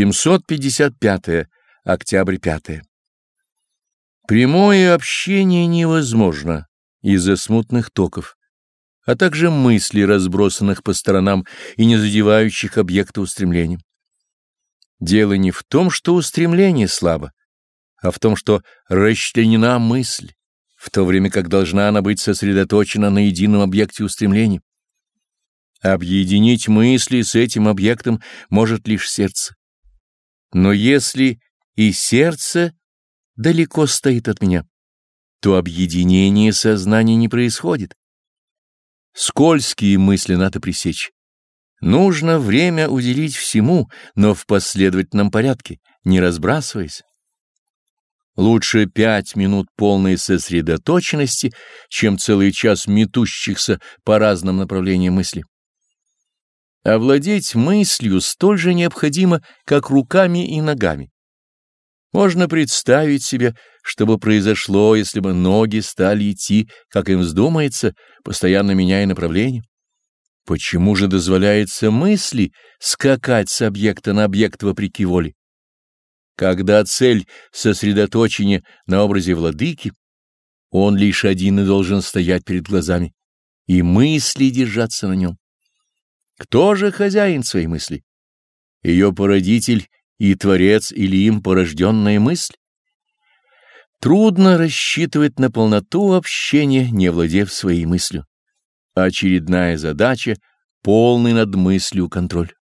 755. Октябрь 5. Прямое общение невозможно из-за смутных токов, а также мыслей, разбросанных по сторонам и не задевающих объекта устремления. Дело не в том, что устремление слабо, а в том, что расчленена мысль, в то время как должна она быть сосредоточена на едином объекте устремления. Объединить мысли с этим объектом может лишь сердце. Но если и сердце далеко стоит от меня, то объединение сознания не происходит. Скользкие мысли надо пресечь. Нужно время уделить всему, но в последовательном порядке, не разбрасываясь. Лучше пять минут полной сосредоточенности, чем целый час метущихся по разным направлениям мысли. Овладеть мыслью столь же необходимо, как руками и ногами. Можно представить себе, что бы произошло, если бы ноги стали идти, как им вздумается, постоянно меняя направление. Почему же дозволяется мысли скакать с объекта на объект вопреки воле? Когда цель сосредоточения на образе владыки, он лишь один и должен стоять перед глазами, и мысли держаться на нем. Кто же хозяин своей мысли? Ее породитель и творец или им порожденная мысль? Трудно рассчитывать на полноту общения, не владев своей мыслью. Очередная задача — полный над мыслью контроль.